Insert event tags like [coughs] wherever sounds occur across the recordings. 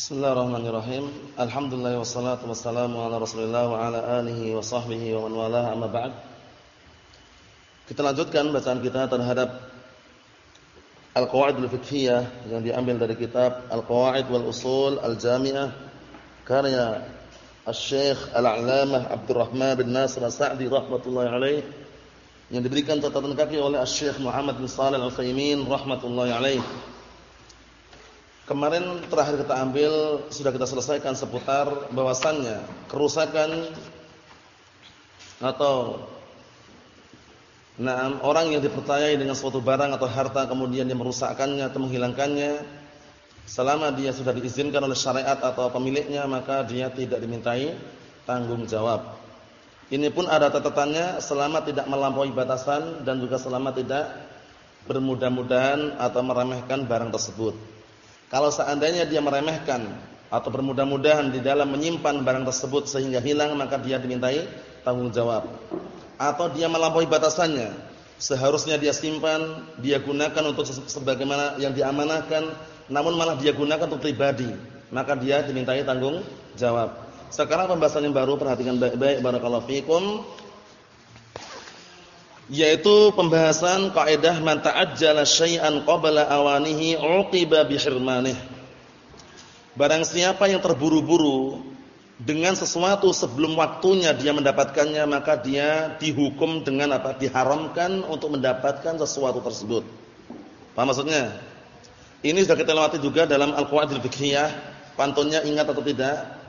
Bismillahirrahmanirrahim. Alhamdulillah wassalatu wassalamu ala Rasulillah wa ala alihi wa sahbihi wa man walah amma ba'd. Kita lanjutkan bacaan kita terhadap Al-Qawaidul Fiqhiyah yang diambil dari kitab Al-Qawaid wal Usul Al-Jami'ah karya Asy-Syaikh Al-'Allamah Abdurrahman bin Nasir As-Sa'di rahimatullah alaih yang diberikan catatan kaki oleh Asy-Syaikh Muhammad bin Shalih Al-Utsaimin rahimatullah alaih. Kemarin terakhir kita ambil sudah kita selesaikan seputar bahwasannya kerusakan atau nah orang yang dipercayai dengan suatu barang atau harta kemudian dia merusakkannya atau menghilangkannya selama dia sudah diizinkan oleh syariat atau pemiliknya maka dia tidak dimintai tanggung jawab. Ini pun ada catatannya selama tidak melampaui batasan dan juga selama tidak bermudah-mudahan atau meremehkan barang tersebut. Kalau seandainya dia meremehkan atau bermudah-mudahan di dalam menyimpan barang tersebut sehingga hilang maka dia dimintai tanggung jawab. Atau dia melampaui batasannya, seharusnya dia simpan, dia gunakan untuk sebagaimana yang diamanahkan, namun malah dia gunakan untuk pribadi, maka dia dimintai tanggung jawab. Sekarang pembahasan yang baru perhatikan baik-baik barakallahu fikum yaitu pembahasan kaidah man ta'ajjala syai'an qabla awanihi 'uqiba bihirmanih. Barang siapa yang terburu-buru dengan sesuatu sebelum waktunya dia mendapatkannya maka dia dihukum dengan apa? diharamkan untuk mendapatkan sesuatu tersebut. Paham maksudnya? Ini sudah kita lewati juga dalam Al-Qawaidul Fiqhiyah. Pantunnya ingat atau tidak?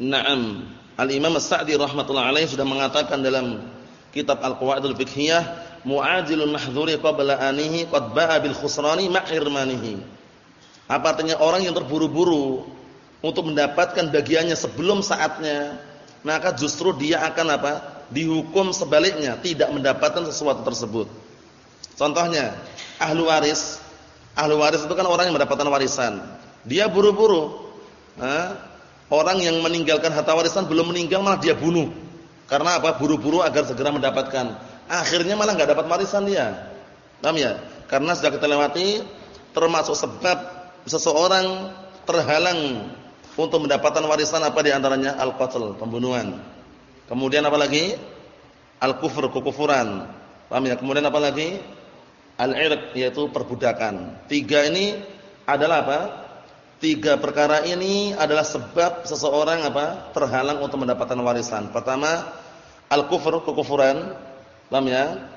Naam. Al-Imam As-Sa'di rahmatullah alaih sudah mengatakan dalam kitab Al-Qawaidul Fiqhiyah, mu'ajilul mahdhuri qabla anihi qad ba'a bil khusrani ma'hirmanihi. Apa artinya orang yang terburu-buru untuk mendapatkan bagiannya sebelum saatnya, maka justru dia akan apa? dihukum sebaliknya, tidak mendapatkan sesuatu tersebut. Contohnya, ahlu waris. Ahlu waris itu kan orang yang mendapatkan warisan. Dia buru-buru. Orang yang meninggalkan harta warisan belum meninggal malah dia bunuh. Karena apa? Buru-buru agar segera mendapatkan. Akhirnya malah enggak dapat warisan dia. Paham ya? Karena sudah kita lewati termasuk sebab seseorang terhalang untuk mendapatkan warisan apa di antaranya al-qatl, pembunuhan. Kemudian apa lagi? Al-kufur, kekufuran. Paham ya? Kemudian apa lagi? Al-irq yaitu perbudakan. Tiga ini adalah apa? Tiga perkara ini adalah sebab seseorang apa? terhalang untuk mendapatkan warisan. Pertama, al-kufur, kekufuran. Paham ya?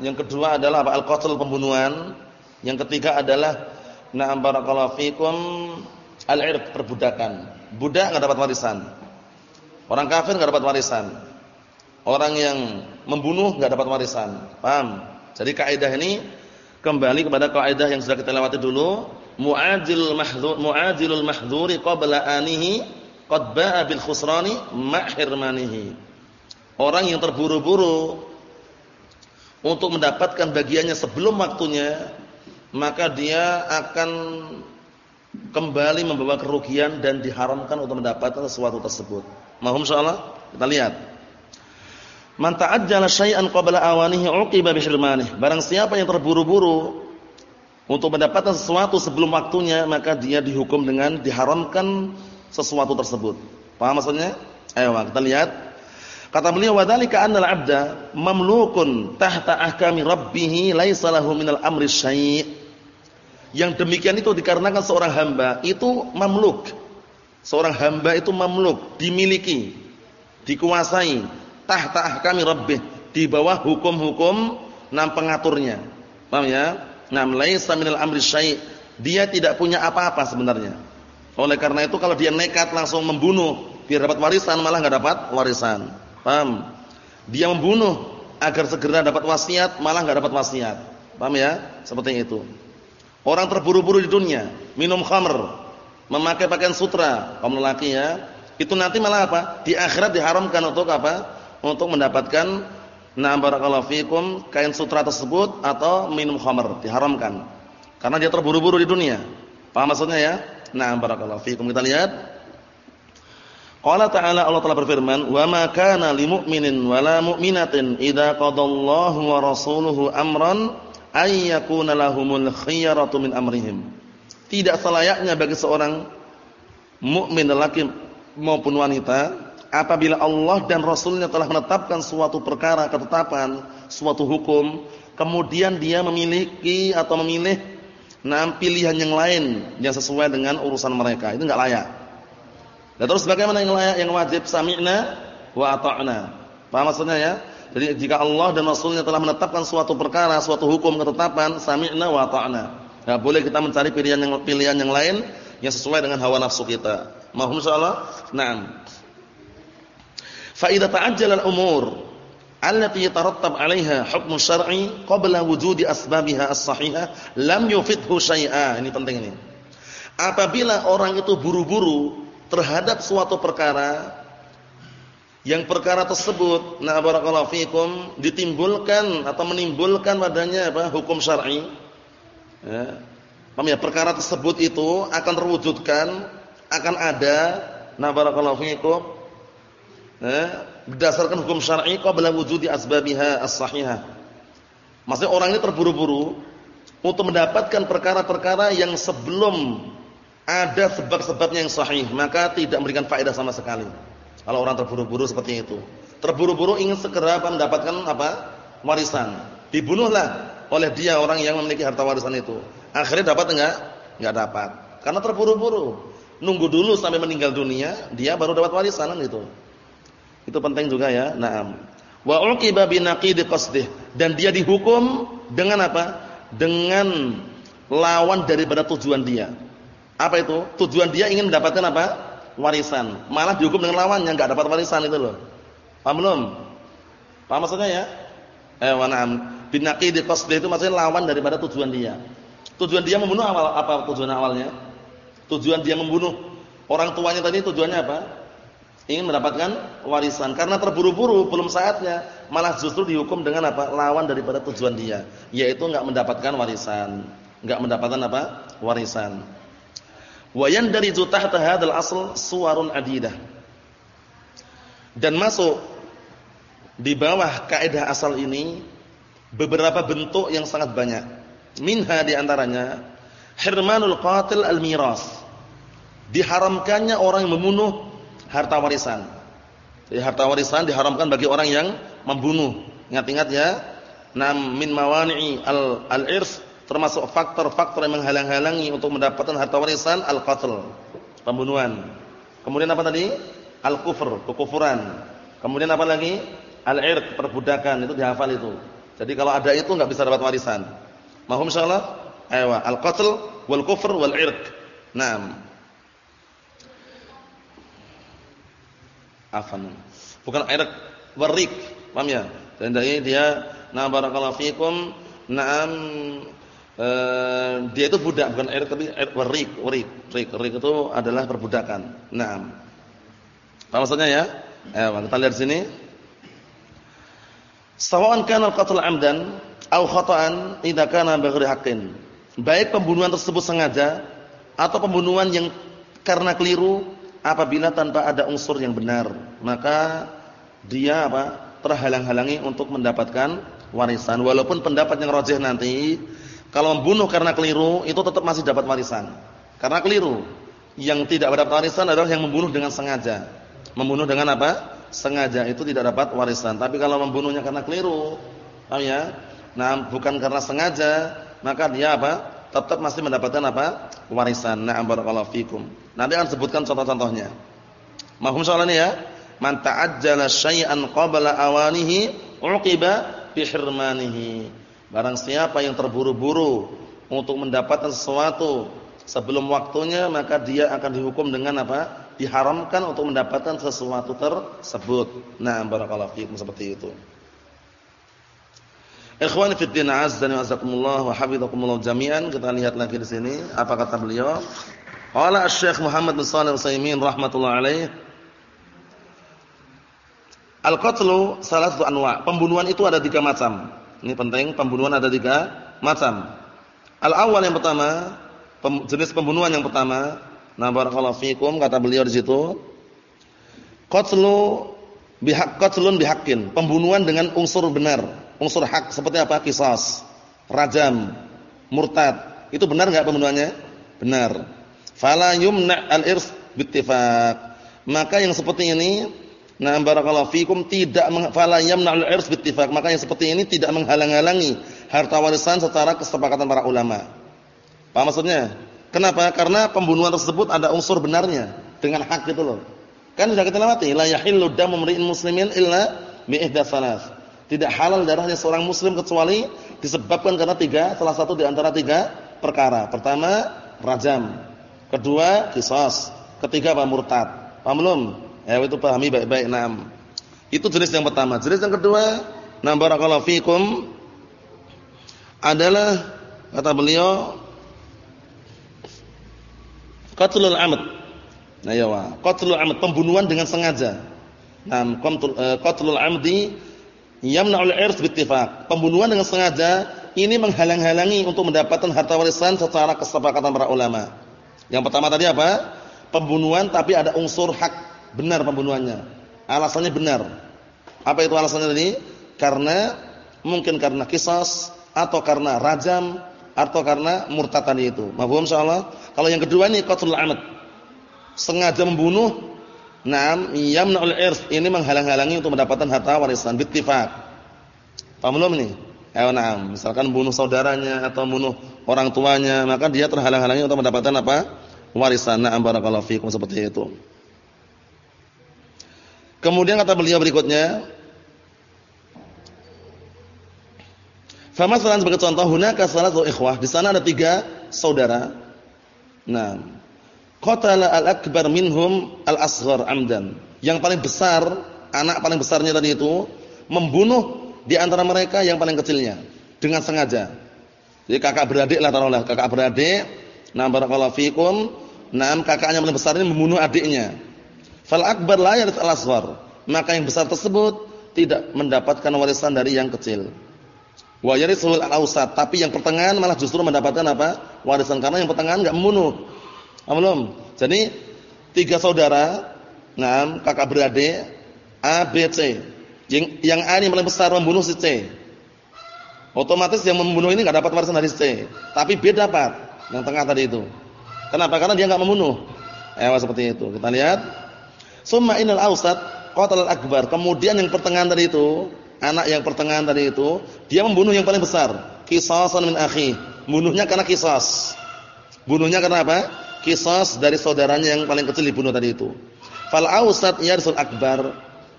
Yang kedua adalah apa? Al-qatl, pembunuhan. Yang ketiga adalah na'am barakallahu fikum al-irq, perbudakan. Budak enggak dapat warisan. Orang kafir enggak dapat warisan. Orang yang membunuh enggak dapat warisan. Paham? Jadi kaidah ini kembali kepada kaidah yang sudah kita lewati dulu mu'ajilul mahdhur mu'ajilul mahdhuri qabla anihi qad ba'a bil khusrani ma'hirmanihi. Orang yang terburu-buru untuk mendapatkan bagiannya sebelum waktunya, maka dia akan kembali membawa kerugian dan diharamkan untuk mendapatkan sesuatu tersebut. Mahum insyaallah? Kita lihat. Man ta'ajjala syai'an qabla awanihi 'uqiba bihirmanih. Barang siapa yang terburu-buru untuk mendapatkan sesuatu sebelum waktunya maka dia dihukum dengan diharamkan sesuatu tersebut. Paham maksudnya? Ayo kita lihat. Kata beliau wadzalika annal 'abda mamlukun tahta ahkami rabbih laisa lahu minal amri syai'. Yang demikian itu dikarenakan seorang hamba itu mamluk. Seorang hamba itu mamluk, dimiliki, dikuasai tahta ahkami rabbih, di bawah hukum-hukum nam pengaturnya. Paham ya? Nam laisa minal amri syai'. Dia tidak punya apa-apa sebenarnya. Oleh karena itu kalau dia nekat langsung membunuh biar dapat warisan malah enggak dapat warisan. Paham? Dia membunuh agar segera dapat wasiat malah enggak dapat wasiat. Paham ya? Seperti itu. Orang terburu-buru di dunia, minum khamr, memakai pakaian sutra, kaum lelaki ya, itu nanti malah apa? Di akhirat diharamkan untuk apa? Untuk mendapatkan Nah barakallahu fikum kain sutra tersebut atau minum khamr diharamkan. Karena dia terburu-buru di dunia. Paham maksudnya ya? Nah barakallahu fikum kita lihat. Qala ta'ala Allah telah berfirman, "Wa ma kana lil mu'minin wa la mu'minatin idza qadallahu wa rasuluhu amran ayyakuna lahumul khiyaratu min amrihim. Tidak selayaknya bagi seorang mukmin lelaki maupun wanita apabila Allah dan Rasulnya telah menetapkan suatu perkara ketetapan, suatu hukum, kemudian dia memiliki atau memilih nah pilihan yang lain yang sesuai dengan urusan mereka. Itu enggak layak. Dan terus bagaimana yang layak yang wajib sami'na wa ata'na. Paham maksudnya ya? Jadi jika Allah dan Rasulnya telah menetapkan suatu perkara, suatu hukum ketetapan, sami'na wa ta'na. Enggak boleh kita mencari pilihan yang pilihan yang lain yang sesuai dengan hawa nafsu kita. Mohon insyaallah. Naam. Fa idza ta'ajjala al-umur allati yatarattab 'alaiha hukm syar'i qabla wujudi asbabiha as-sahihah lam yufidhu syai'a. Ini penting ini. Apabila orang itu buru-buru terhadap suatu perkara yang perkara tersebut na barakallahu fikum ditimbulkan atau menimbulkan padanya apa hukum syar'i ya ya perkara tersebut itu akan terwujudkan akan ada na barakallahu fikum ya berdasarkan hukum syar'i qabla wujudi asbabiha as-sahihah maksudnya orang ini terburu-buru untuk mendapatkan perkara-perkara yang sebelum ada sebab-sebabnya yang sahih maka tidak memberikan faedah sama sekali kalau orang terburu-buru seperti itu. Terburu-buru ingin segera mendapatkan apa? Warisan. Dibunuhlah oleh dia orang yang memiliki harta warisan itu. Akhirnya dapat enggak? Enggak dapat. Karena terburu-buru. Nunggu dulu sampai meninggal dunia, dia baru dapat warisan itu. Itu penting juga ya. Naam. Wa uqiba binaqidi qasdih dan dia dihukum dengan apa? Dengan lawan daripada tujuan dia. Apa itu? Tujuan dia ingin mendapatkan apa? warisan. Malah dihukum dengan lawannya enggak dapat warisan itu loh. Paham belum? Paham maksudnya ya? Eh, wa na'am. Binaqidi qasdi itu maksudnya lawan daripada tujuan dia. Tujuan dia membunuh awal apa tujuan awalnya? Tujuan dia membunuh orang tuanya tadi tujuannya apa? Ingin mendapatkan warisan. Karena terburu-buru belum saatnya, malah justru dihukum dengan apa? Lawan daripada tujuan dia, yaitu enggak mendapatkan warisan. Enggak mendapatkan apa? Warisan. Wa yandariju tahta hadzal asl suwarun adidah. Dan masuk di bawah kaidah asal ini beberapa bentuk yang sangat banyak. Minha di antaranya hirmanul qatil al-miras. Diharamkannya orang yang membunuh harta warisan. Jadi harta warisan diharamkan bagi orang yang membunuh. Ingat-ingat ya. Nam min mawani'i al-irs termasuk faktor-faktor yang menghalang-halangi untuk mendapatkan harta warisan al-qatl, pembunuhan. Kemudian apa tadi? Al-kufr, kekufuran. Kemudian apa lagi? Al-irq, perbudakan, itu dihafal itu. Jadi kalau ada itu enggak bisa dapat warisan. Mahum insyaallah? Ayo, al-qatl wal kufr wal irq. Naam. Afan. Bukan irq, warik. Paham ya? Dan dari dia na barakallahu fikum. Naam Eh, dia itu budak bukan air tapi air warik, warik, warik, warik itu adalah perbudakan. Nah, apa maksudnya ya? Eh, kita lihat sini. Sawa'an kana al-qatl 'amdan aw khata'an idza kana bighairi haqqin. Baik pembunuhan tersebut sengaja atau pembunuhan yang karena keliru apabila tanpa ada unsur yang benar, maka dia apa? terhalang-halangi untuk mendapatkan warisan walaupun pendapat yang rajih nanti kalau membunuh karena keliru itu tetap masih dapat warisan. Karena keliru. Yang tidak dapat warisan adalah yang membunuh dengan sengaja. Membunuh dengan apa? Sengaja itu tidak dapat warisan. Tapi kalau membunuhnya karena keliru, paham ya? Nah, bukan karena sengaja, maka dia apa? Tetap masih mendapatkan apa? Warisan. Na'am barakallahu fikum. Nanti akan sebutkan contoh-contohnya. Mahum soal ini ya. Man ta'ajjala syai'an qabla awanihi uqiba bihirmanihi. Barang siapa yang terburu-buru untuk mendapatkan sesuatu sebelum waktunya, maka dia akan dihukum dengan apa? Diharamkan untuk mendapatkan sesuatu tersebut. Nah, barakallahu fiikum seperti itu. Ikhwani fi din azza wa jazakumullah wa hafizakumullah jami'an. Kita lihat lagi di sini apa kata beliau. Qala Asy-Syaikh Muhammad bin Shalih Al-Utsaimin rahimatullah alaih. Al-qatlu salah satu anwa. Pembunuhan itu ada tiga macam. Ini penting, pembunuhan ada tiga macam. Al-awwal yang pertama, jenis pembunuhan yang pertama, nah barakallahu fikum kata beliau di situ, qatlu bihaq qatlun bihaqqin, pembunuhan dengan unsur benar, unsur hak seperti apa? Qisas. rajam, murtad. Itu benar enggak pembunuhannya? Benar. Fala yumna al-irs bittifaq. Maka yang seperti ini, nah barakallahu fikum tidak fala yumna al-irs bittifaq. Maka yang seperti ini tidak menghalang-halangi harta warisan secara kesepakatan para ulama. Paham maksudnya? Kenapa? Karena pembunuhan tersebut ada unsur benarnya dengan hak itu loh. Kan sudah kita lewati, la yahillu damu muslimin illa bi ihda Tidak halal darahnya seorang muslim kecuali disebabkan karena tiga, salah satu di antara tiga perkara. Pertama, rajam. Kedua, kisos. Ketiga, apa? Murtad. Paham belum? Ya, itu pahami baik-baik. Naam. Itu jenis yang pertama. Jenis yang kedua, na barakallahu fikum adalah kata beliau qatlul amd. Nah, ya wa. Qatlul amd, pembunuhan dengan sengaja. Nah, qatlul amdi yamna'ul irs bittifaq. Pembunuhan dengan sengaja ini menghalang-halangi untuk mendapatkan harta warisan secara kesepakatan para ulama. Yang pertama tadi apa? Pembunuhan tapi ada unsur hak benar pembunuhannya. Alasannya benar. Apa itu alasannya tadi? Karena mungkin karena kisas atau karena rajam atau karena murtad tadi itu. Mafhum insyaallah? Kalau yang kedua ini qatlul amad. Sengaja membunuh Naam yamna'ul irs ini menghalang-halangi untuk mendapatkan harta warisan bittifaq. Paham belum ini? Ayo na'am, misalkan bunuh saudaranya atau bunuh orang tuanya, maka dia terhalang-halangi untuk mendapatkan apa? warisan. Na'am barakallahu fikum seperti itu. Kemudian kata beliau berikutnya, Famasalan sebagai contoh hunaka salatu ikhwah, di sana ada tiga saudara. Nah, qatala al-akbar minhum al-asghar amdan. Yang paling besar, anak paling besarnya tadi itu membunuh di antara mereka yang paling kecilnya dengan sengaja. Jadi kakak beradik lah taruhlah, kakak beradik. Nah barakallahu fikum. Nah kakaknya paling besar ini membunuh adiknya. Fal akbar la yarith al-asghar. Maka yang besar tersebut tidak mendapatkan warisan dari yang kecil. Wa yarithul al-awsat, tapi yang pertengahan malah justru mendapatkan apa? Warisan karena yang pertengahan enggak membunuh. Belum. Jadi tiga saudara, nah kakak beradik A, B, C. Yang, yang A ini paling besar membunuh si C. Otomatis yang membunuh ini nggak dapat warisan dari C, tapi B dapat yang tengah tadi itu. Kenapa? Karena dia nggak membunuh. Eh, seperti itu. Kita lihat. Summa inal ausat qatal akbar. Kemudian yang pertengahan tadi itu, anak yang pertengahan tadi itu, dia membunuh yang paling besar. Qisasan min akhi. Bunuhnya karena kisas. Bunuhnya karena apa? Kisas dari saudaranya yang paling kecil dibunuh tadi itu. Fal ausat yarsul akbar.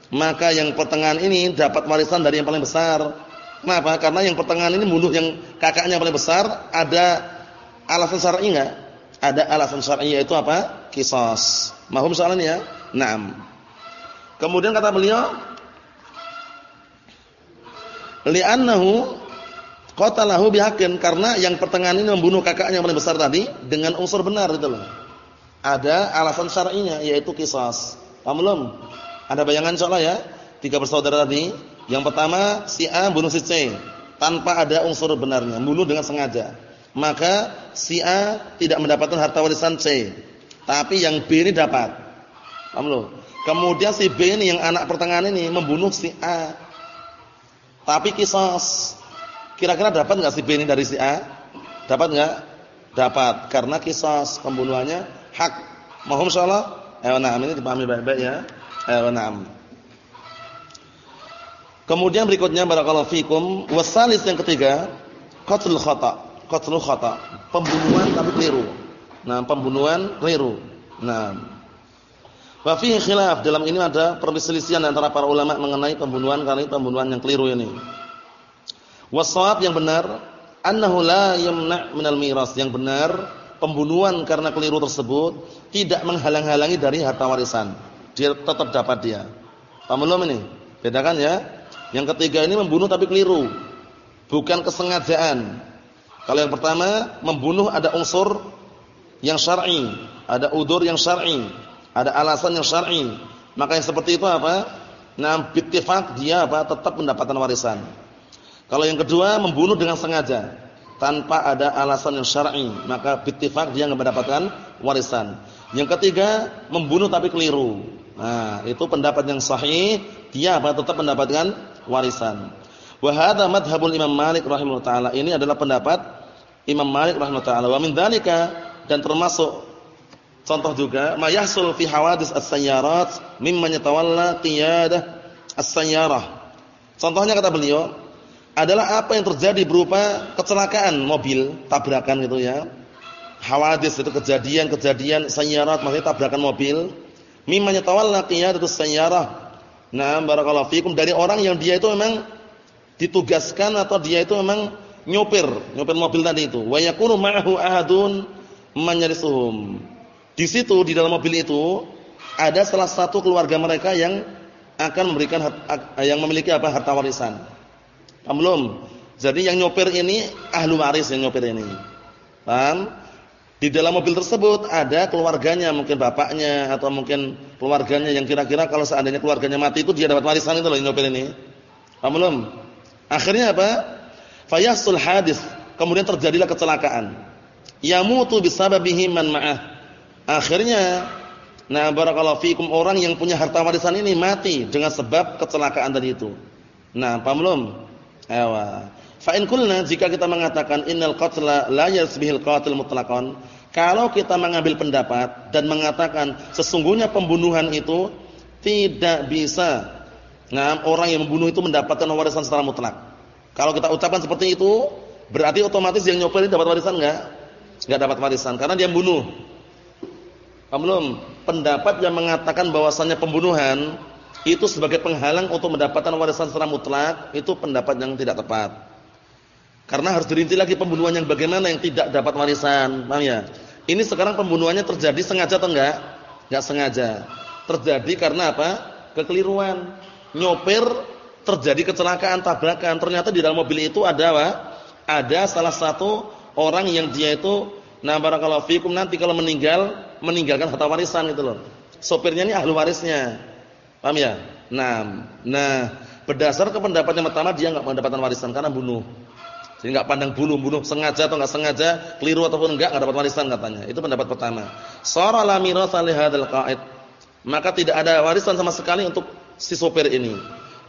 Maka yang pertengahan ini dapat warisan dari yang paling besar. Kenapa? Karena yang pertengahan ini bunuh yang kakaknya yang paling besar ada alasan syar'i enggak? Ada alasan syar'i yaitu apa? Kisas. Mahum soalan ya? Naam. Kemudian kata beliau li'annahu qatalahu bihaqqin karena yang pertengahan ini membunuh kakaknya yang paling besar tadi dengan unsur benar itu loh. Ada alasan syar'inya yaitu kisas. Paham belum? Ada bayangan insyaallah ya? Tiga bersaudara tadi, yang pertama si A bunuh si C tanpa ada unsur benarnya, bunuh dengan sengaja. Maka si A tidak mendapatkan harta warisan C, tapi yang B ini dapat. Paham belum? Kemudian si B ini yang anak pertengahan ini membunuh si A. Tapi kisas Kira-kira dapat enggak si B ini dari si A? Dapat enggak? Dapat karena kisah pembunuhannya hak. Mohon insyaallah. Eh na'am ini dipahami baik-baik ya. Na'am. Kemudian berikutnya barakallahu fikum wasalis yang ketiga qatlul khata. Qatlul khata, pembunuhan tapi keliru. Nah, pembunuhan keliru. Nah, wa fihi khilaf dalam ini ada perselisihan antara para ulama mengenai pembunuhan kali pembunuhan yang keliru ini. Wasawab yang benar annahu la yamna' minal miras. Yang benar pembunuhan karena keliru tersebut tidak menghalang-halangi dari harta warisan. Dia tetap dapat dia. Paham belum ini? Bedakan ya. Yang ketiga ini membunuh tapi keliru. Bukan kesengajaan. Kalau yang pertama membunuh ada unsur yang syar'i, ada udur yang syar'i, ada alasan yang syar'i. Maka yang seperti itu apa? Nah, bittifaq dia apa? tetap mendapatkan warisan. Kalau yang kedua membunuh dengan sengaja tanpa ada alasan yang syar'i, maka bittifaq dia enggak mendapatkan warisan. Yang ketiga membunuh tapi keliru. Nah, itu pendapat yang sahih, dia apa tetap mendapatkan warisan. Wa hadza madhhabul Imam Malik rahimahullah taala. Ini adalah pendapat Imam Malik rahimahullah taala. Wa min dzalika dan termasuk contoh juga ma yahsul fi hawadis as-sayyarat mimman yatawalla qiyadah as-sayyarah. Contohnya kata beliau adalah apa yang terjadi berupa kecelakaan mobil, tabrakan gitu ya. Hawadis itu kejadian-kejadian sayyarat maksudnya tabrakan mobil. Mimman yatawalla qiyadatus sayyarah. Nah, barakallahu fikum dari orang yang dia itu memang ditugaskan atau dia itu memang nyopir, nyopir mobil tadi itu. Wa yakunu ma'ahu ahadun manyarisuhum. Di situ di dalam mobil itu ada salah satu keluarga mereka yang akan memberikan yang memiliki apa harta warisan. Paham belum? Jadi yang nyopir ini ahlu waris yang nyopir ini. Paham? Di dalam mobil tersebut ada keluarganya, mungkin bapaknya atau mungkin keluarganya yang kira-kira kalau seandainya keluarganya mati itu dia dapat warisan itu loh yang nyopir ini. Paham belum? Akhirnya apa? Fayasul hadis. Kemudian terjadilah kecelakaan. Yamutu bisababihi man ma'ah. Akhirnya nah barakallahu fikum orang yang punya harta warisan ini mati dengan sebab kecelakaan tadi itu. Nah, paham belum? Ewa. Fa in kulna jika kita mengatakan innal qatla la yasbihil qatil mutlaqan, kalau kita mengambil pendapat dan mengatakan sesungguhnya pembunuhan itu tidak bisa Nah, orang yang membunuh itu mendapatkan warisan secara mutlak. Kalau kita ucapkan seperti itu, berarti otomatis yang nyopir ini dapat warisan enggak? Enggak dapat warisan karena dia membunuh. Belum? Pendapat yang mengatakan bahwasannya pembunuhan itu sebagai penghalang untuk mendapatkan warisan secara mutlak, itu pendapat yang tidak tepat. Karena harus dirinci lagi pembunuhan yang bagaimana yang tidak dapat warisan, paham ya? Ini sekarang pembunuhannya terjadi sengaja atau enggak? Enggak sengaja. Terjadi karena apa? Kekeliruan nyopir terjadi kecelakaan tabrakan ternyata di dalam mobil itu ada apa? ada salah satu orang yang dia itu nah barakallahu fikum nanti kalau meninggal meninggalkan harta warisan itu loh sopirnya ini ahli warisnya paham ya nah nah berdasar ke pendapat yang pertama dia enggak mendapatkan warisan karena bunuh jadi enggak pandang bunuh bunuh sengaja atau enggak sengaja keliru ataupun enggak enggak dapat warisan katanya itu pendapat pertama sara la miratha li hadzal qa'id maka tidak ada warisan sama sekali untuk si sopir ini.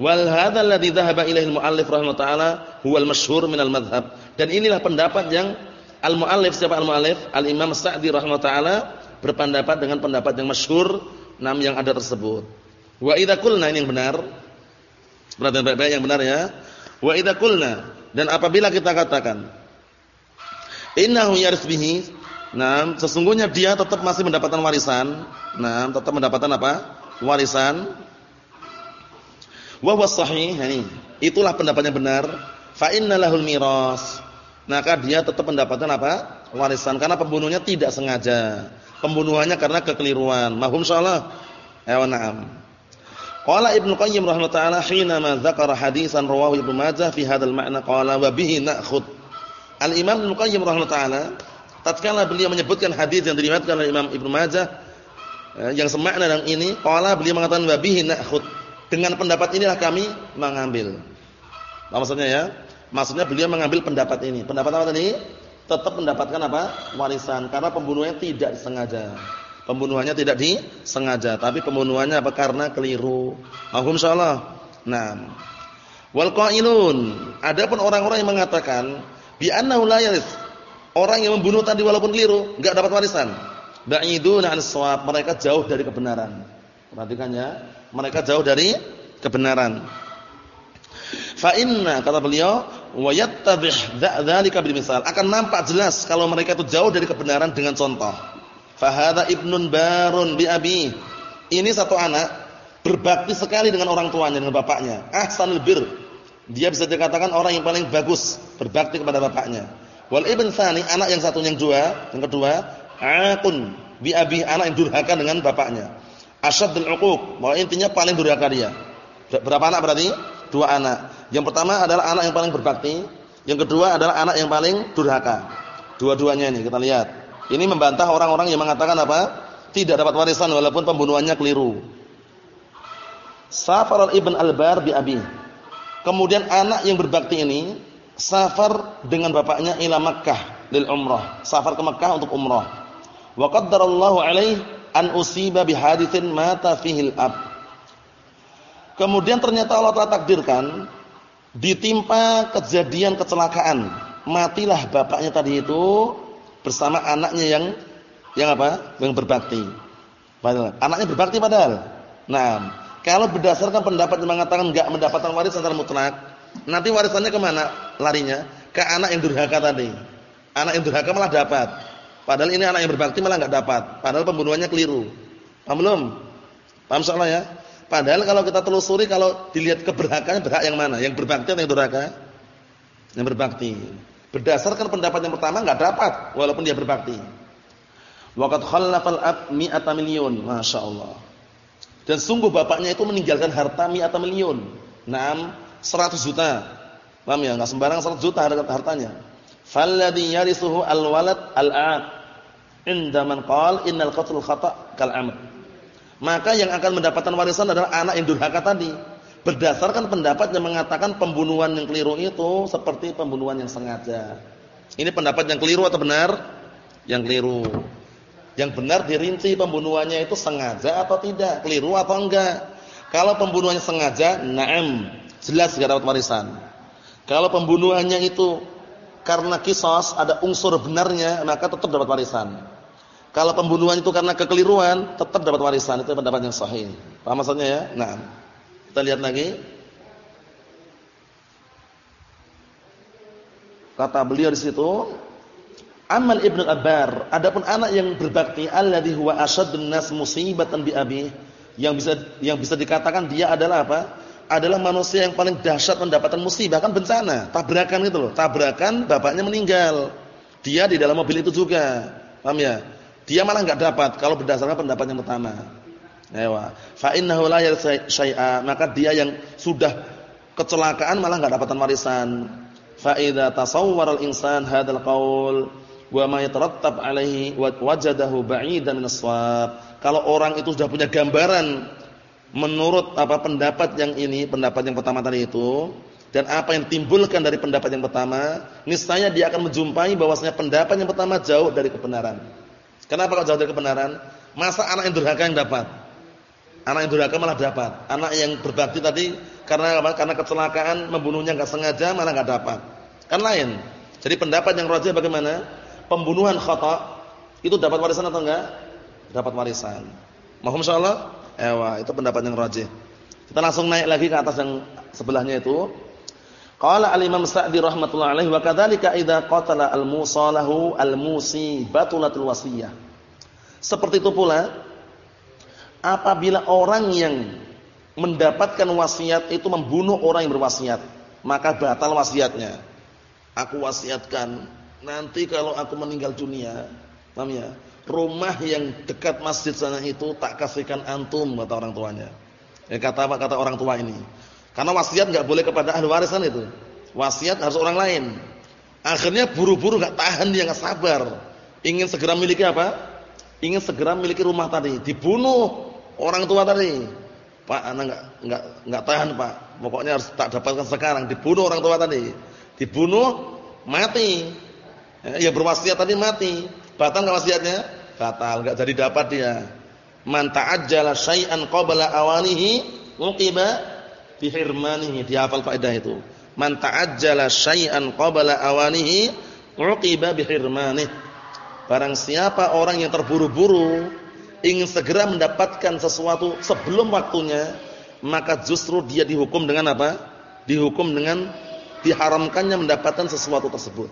Wal hadzal ladzi dhahaba ilaihi al-muallif rahimahullah taala huwal masyhur min al-madhhab. Dan inilah pendapat yang al-muallif siapa al-muallif? Al-Imam Sa'di rahimahullah taala berpendapat dengan pendapat yang masyhur nam yang ada tersebut. Wa idza qulna ini yang benar. Perhatian baik-baik yang benar ya. Wa idza qulna dan apabila kita katakan innahu yaris bihi Nah, sesungguhnya dia tetap masih mendapatkan warisan. Nah, tetap mendapatkan apa? Warisan Wa huwa sahih. Itulah pendapat yang benar. Fa innalahul miras. Maka dia tetap mendapatkan apa? Warisan karena pembunuhnya tidak sengaja. Pembunuhannya karena kekeliruan. Mahum insyaallah. Ya na'am. Qala Ibnu Qayyim rahimahullah hina ma dzakara hadisan rawahu Ibnu Majah fi hadzal ma'na qala wa bihi na'khud. Al-Imam Ibnu Qayyim rahimahullah tatkala beliau menyebutkan hadis yang diriwayatkan oleh Imam Ibnu Majah eh, yang semakna dengan ini, qala beliau mengatakan wa bihi na'khud. Dengan pendapat inilah kami mengambil. Apa maksudnya ya? Maksudnya beliau mengambil pendapat ini. Pendapat apa tadi? Tetap mendapatkan apa? Warisan karena pembunuhannya tidak disengaja. Pembunuhannya tidak disengaja, tapi pembunuhannya apa? Karena keliru. Mahum insyaallah. Nah. Wal qailun, adapun orang-orang yang mengatakan bi annahu la Orang yang membunuh tadi walaupun keliru, enggak dapat warisan. Ba'iduna 'an mereka jauh dari kebenaran. Perhatikan ya mereka jauh dari kebenaran. Fa inna kata beliau wa yattadhih dzalika bil misal akan nampak jelas kalau mereka itu jauh dari kebenaran dengan contoh. Fa hadza ibnun barun bi abi. Ini satu anak berbakti sekali dengan orang tuanya dengan bapaknya. Ahsanul bir. Dia bisa dikatakan orang yang paling bagus berbakti kepada bapaknya. Wal ibn tsani anak yang satu yang dua, yang kedua akun bi abi anak yang durhaka dengan bapaknya asyadul uquq. Bahwa intinya paling durhaka dia. Berapa anak berarti? Dua anak. Yang pertama adalah anak yang paling berbakti, yang kedua adalah anak yang paling durhaka. Dua-duanya ini kita lihat. Ini membantah orang-orang yang mengatakan apa? Tidak dapat warisan walaupun pembunuhannya keliru. Safar ibn al-Bar bi abi. Kemudian anak yang berbakti ini safar dengan bapaknya ila Makkah lil umrah. Safar ke Makkah untuk umrah. Wa qaddarallahu alaihi an usiba bihaditsin mata fihil ab. Kemudian ternyata Allah telah takdirkan ditimpa kejadian kecelakaan, matilah bapaknya tadi itu bersama anaknya yang yang apa? Yang berbakti. Padahal anaknya berbakti padahal. Nah, kalau berdasarkan pendapat yang mengatakan enggak mendapatkan warisan secara mutlak, nanti warisannya ke mana larinya? Ke anak yang durhaka tadi. Anak yang durhaka malah dapat. Padahal ini anak yang berbakti malah enggak dapat. Padahal pembunuhannya keliru. Paham belum? Paham soalnya ya? Padahal kalau kita telusuri kalau dilihat keberhakaannya berhak yang mana? Yang berbakti atau yang durhaka? Yang berbakti. Berdasarkan pendapat yang pertama enggak dapat walaupun dia berbakti. Waqad khallafal ab mi'ata milyon. Masya Allah. Dan sungguh bapaknya itu meninggalkan harta mi'ata milyon. Naam 100 juta. Paham ya? Enggak sembarang 100 juta hartanya. Falladhi yarisuhu al-walad al-'aq. Inda man qala innal qatl khata' kal amr. Maka yang akan mendapatkan warisan adalah anak yang durhaka tadi. Berdasarkan pendapat yang mengatakan pembunuhan yang keliru itu seperti pembunuhan yang sengaja. Ini pendapat yang keliru atau benar? Yang keliru. Yang benar dirinci pembunuhannya itu sengaja atau tidak, keliru atau enggak. Kalau pembunuhannya sengaja, na'am, jelas enggak dapat warisan. Kalau pembunuhannya itu karena kisos ada unsur benarnya, maka tetap dapat warisan. Kalau pembunuhan itu karena kekeliruan, tetap dapat warisan. Itu pendapat yang sahih. Paham maksudnya ya? Nah, kita lihat lagi. Kata beliau di situ, Amal Ibnu Abar, adapun anak yang berbakti alladhi huwa asyaddun nas musibatan bi abi, yang bisa yang bisa dikatakan dia adalah apa? Adalah manusia yang paling dahsyat mendapatkan musibah kan bencana, tabrakan itu loh. Tabrakan bapaknya meninggal. Dia di dalam mobil itu juga. Paham ya? Dia malah enggak dapat kalau berdasarkan pendapat yang pertama. Ewa. Fa innahu syai'a, maka dia yang sudah kecelakaan malah enggak dapatkan warisan. Fa idza al-insan hadzal qaul wa ma alaihi wajadahu ba'idan min. Kalau orang itu sudah punya gambaran menurut apa pendapat yang ini, pendapat yang pertama tadi itu dan apa yang timbulkan dari pendapat yang pertama, niscaya dia akan menjumpai bahwasanya pendapat yang pertama jauh dari kebenaran. Kenapa kok jauh dari kebenaran? Masa anak yang durhaka yang dapat? Anak yang durhaka malah dapat. Anak yang berbakti tadi karena apa? Karena kecelakaan membunuhnya enggak sengaja malah enggak dapat. Kan lain. Jadi pendapat yang rajih bagaimana? pembunuhan khata itu dapat warisan atau enggak? Dapat warisan. Mohon insyaallah? Ewa, itu pendapat yang rajih. Kita langsung naik lagi ke atas yang sebelahnya itu. Qala al-Imam Sa'di rahimatullah alaihi wa kadzalika idza qatala al-musalahu al-musi batulatul wasiyah. Seperti itu pula apabila orang yang mendapatkan wasiat itu membunuh orang yang berwasiat, maka batal wasiatnya. Aku wasiatkan Nanti kalau aku meninggal dunia, paham ya? Rumah yang dekat masjid sana itu tak kasihkan antum kata orang tuanya. Ya kata apa kata orang tua ini. Karena wasiat enggak boleh kepada ahli warisan itu. Wasiat harus orang lain. Akhirnya buru-buru enggak tahan dia enggak sabar. Ingin segera miliki apa? Ingin segera miliki rumah tadi. Dibunuh orang tua tadi. Pak, anak enggak enggak enggak tahan, Pak. Pokoknya harus tak dapatkan sekarang. Dibunuh orang tua tadi. Dibunuh mati. Ya, yang berwasiat tadi mati. Batal enggak wasiatnya? Batal, enggak jadi dapat dia. Man ta'ajjala syai'an qabla awanihi uqiba bihirmanihi. Dihafal faedah itu. Man ta'ajjala syai'an qabla awanihi uqiba bihirmanihi. Barang siapa orang yang terburu-buru ingin segera mendapatkan sesuatu sebelum waktunya, maka justru dia dihukum dengan apa? Dihukum dengan diharamkannya mendapatkan sesuatu tersebut.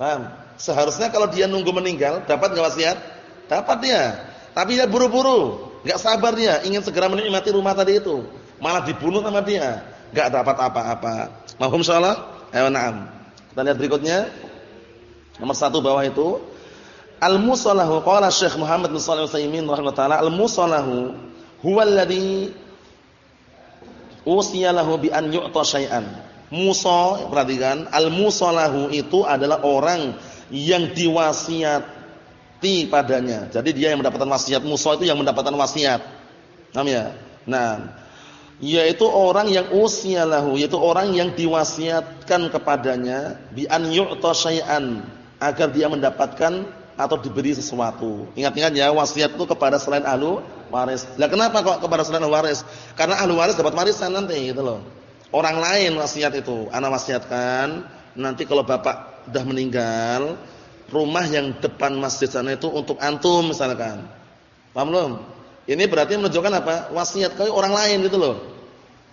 Paham? Seharusnya kalau dia nunggu meninggal, dapat enggak wasiat? Dapat dia. Tapi dia buru-buru, enggak sabar dia, ingin segera menikmati rumah tadi itu. Malah dibunuh sama dia, enggak dapat apa-apa. Mahum insyaallah? Ayo na'am. Kita lihat berikutnya. Nomor satu bawah itu Al-musallahu qala Syekh Muhammad bin Shalih Al-Utsaimin rahimahullah al-musallahu huwa alladhi usiya lahu bi an yu'ta syai'an Musa, perhatikan, al-musalahu itu adalah orang yang diwasiati padanya. Jadi dia yang mendapatkan wasiat. Musa itu yang mendapatkan wasiat. Paham ya? Nah, yaitu orang yang usialahu, yaitu orang yang diwasiatkan kepadanya bi an yu'ta syai'an agar dia mendapatkan atau diberi sesuatu. Ingat-ingat ya, wasiat itu kepada selain ahlu waris. Lah kenapa kok kepada selain ahlu waris? Karena ahlu waris dapat warisan nanti gitu loh. orang lain wasiat itu. Ana wasiatkan nanti kalau bapak udah meninggal, rumah yang depan masjid sana itu untuk antum misalkan. Paham belum? Ini berarti menunjukkan apa? Wasiat kau orang lain gitu loh.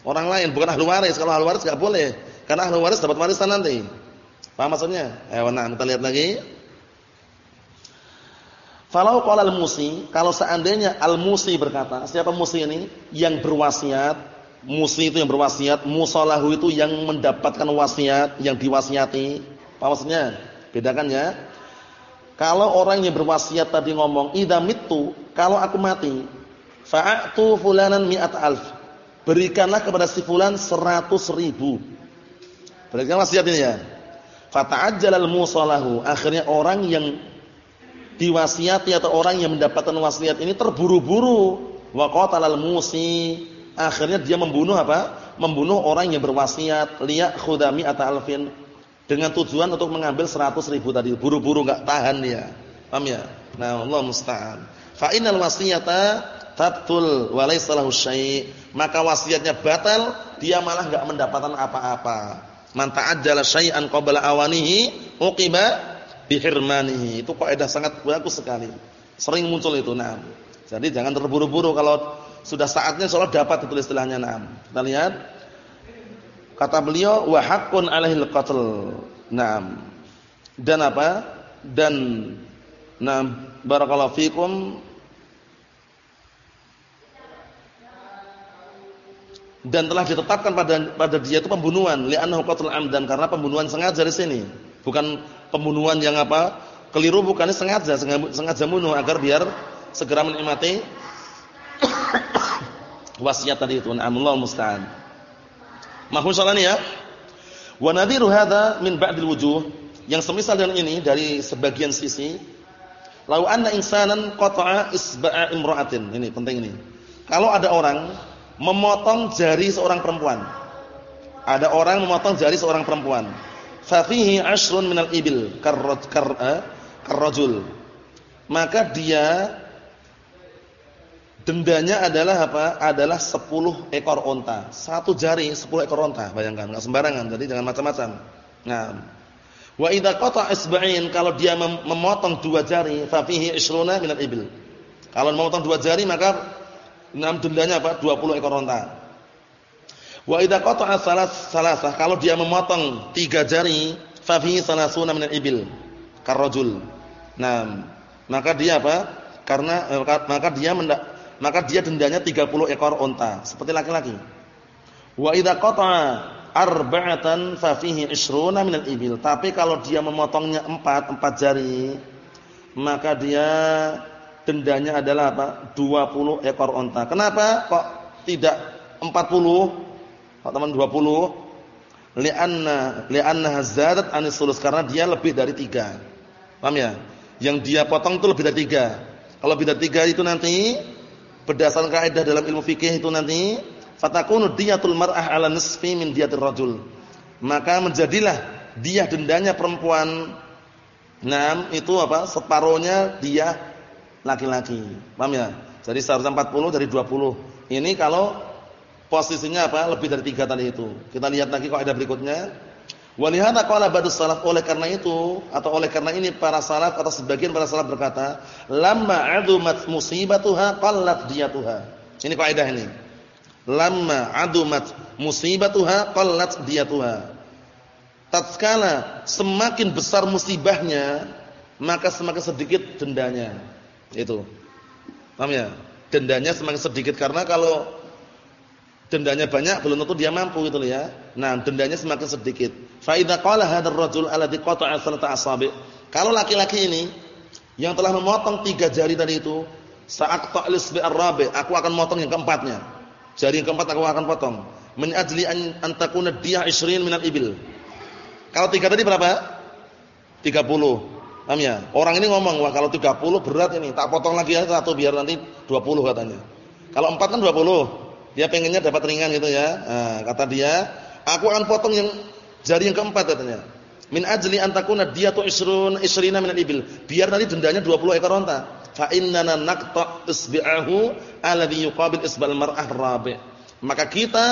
Orang lain bukan ahli waris. Kalau ahli waris enggak boleh. Karena ahli waris dapat warisan nanti. Paham maksudnya? Eh, nah, kita lihat lagi. Falau qala al-musi, kalau seandainya al-musi berkata, siapa musi ini? Yang berwasiat, musi itu yang berwasiat, musallahu itu yang mendapatkan wasiat, yang diwasiati. Apa maksudnya? Bedakan ya. Kalau orang yang berwasiat tadi ngomong, "Idza mittu," kalau aku mati, fa'atu fulanan mi'at alf. Berikanlah kepada si fulan 100 ribu. Berikan wasiat ini ya. Fata'ajjalal musalahu. Akhirnya orang yang diwasiati atau orang yang mendapatkan wasiat ini terburu-buru. Wa qatalal musi. Akhirnya dia membunuh apa? Membunuh orang yang berwasiat liya khudami alfin. Dengan tujuan untuk mengambil 100 ribu tadi. Buru-buru enggak tahan dia. Paham ya? Nah Allah musta'an. Fa innal wasiyata tabtul wa laysa lahu maka wasiatnya batal dia malah enggak mendapatkan apa-apa. Man ta'ajjala syai'an qabla awanihi uqiba bihirmanihi. Itu kaidah sangat bagus sekali. Sering muncul itu. Nah, jadi jangan terburu-buru kalau sudah saatnya insyaallah dapat itu istilahnya. Nah, kita lihat kata beliau wa haqqun 'alaihil qatl. Nah, dan apa? Dan nah barakallahu fikum dan telah ditetapkan pada pada dia itu pembunuhan li'annahu qatl amdan karena pembunuhan sengaja di sini bukan pembunuhan yang apa? Keliru bukannya sengaja, sengaja bunuh agar biar segera menikmati [coughs] wasiat tadi itu. Allah musta'an. Mahfuz salani ya. Wa nadhiru min ba'dil wujuh. Yang semisal dengan ini dari sebagian sisi. Lau anna insanan qata'a isba'a imra'atin. Ini penting ini. Kalau ada orang memotong jari seorang perempuan. Ada orang memotong jari seorang perempuan fafihi ashrun minal ibil eh, karrajul maka dia dendanya adalah apa? Adalah 10 ekor onta. Satu jari 10 ekor onta bayangkan. Enggak sembarangan jadi jangan macam-macam. Nah wa idza qata isba'in kalau dia memotong dua jari fafihi ashruna minal ibil. Kalau memotong dua jari maka enam dendanya apa? 20 ekor onta Wa idza qata'a salas salasah kalau dia memotong tiga jari fa fi salasuna min al-ibil karrajul. Nah, maka dia apa? Karena eh, maka dia mendak, maka dia dendanya 30 ekor unta seperti laki-laki. Wa idza qata'a arba'atan fa fihi 20 min al-ibil. Tapi kalau dia memotongnya empat empat jari, maka dia dendanya adalah apa? 20 ekor unta. Kenapa kok tidak 40 teman 20 li'anna li'anna hazadat anis sulus karena dia lebih dari 3. Paham ya? Yang dia potong itu lebih dari 3. Kalau lebih dari 3 itu nanti berdasarkan kaidah dalam ilmu fikih itu nanti fatakunu diyatul mar'ah 'ala nisfi min diyatir rajul. Maka menjadilah dia dendanya perempuan Nah, itu apa? Separohnya dia laki-laki. Paham ya? Jadi seharusnya 40 dari 20. Ini kalau Posisinya apa? Lebih dari tiga tadi itu. Kita lihat lagi kaidah berikutnya. Walihana qala ba'du salaf oleh karena itu atau oleh karena ini para salaf atau sebagian para salaf berkata, "Lamma 'adumat musibatuha qallat diyatuha." Ini kaidah ini. Lamma 'adumat musibatuha qallat diyatuha. Tatkala semakin besar musibahnya, maka semakin sedikit dendanya. Itu. Paham ya? Dendanya semakin sedikit karena kalau dendanya banyak belum tentu dia mampu gitu ya. Nah, dendanya semakin sedikit. Fa idza qala hadzal rajul alladhi qata'a salata asabi'. Kalau laki-laki ini yang telah memotong tiga jari tadi itu, sa'aqta'lis bi'ar-rabi', aku akan memotong yang keempatnya. Jari yang keempat aku akan potong. Min ajli an, an takuna diyah 20 minal ibil. Kalau tiga tadi berapa? 30. Paham ya? Orang ini ngomong, wah kalau 30 berat ini, tak potong lagi ya satu biar nanti 20 katanya. Kalau empat kan 20. Dia pengennya dapat ringan gitu ya. Nah, kata dia, aku akan potong yang jari yang keempat katanya. Min ajli an takuna diyatu isrun isrina min al-ibil. Biar nanti dendanya 20 ekor onta. Fa innana naqta isbi'ahu alladhi yuqabil isbal mar'ah rabi'. Maka kita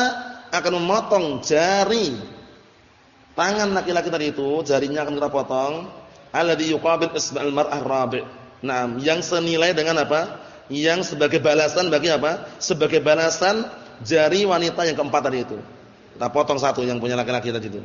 akan memotong jari tangan laki-laki tadi itu, jarinya akan kita potong alladhi yuqabil isma'al mar'ah rabi'. Nah, yang senilai dengan apa? Yang sebagai balasan bagi apa? Sebagai balasan jari wanita yang keempat tadi itu. Kita potong satu yang punya laki-laki tadi itu.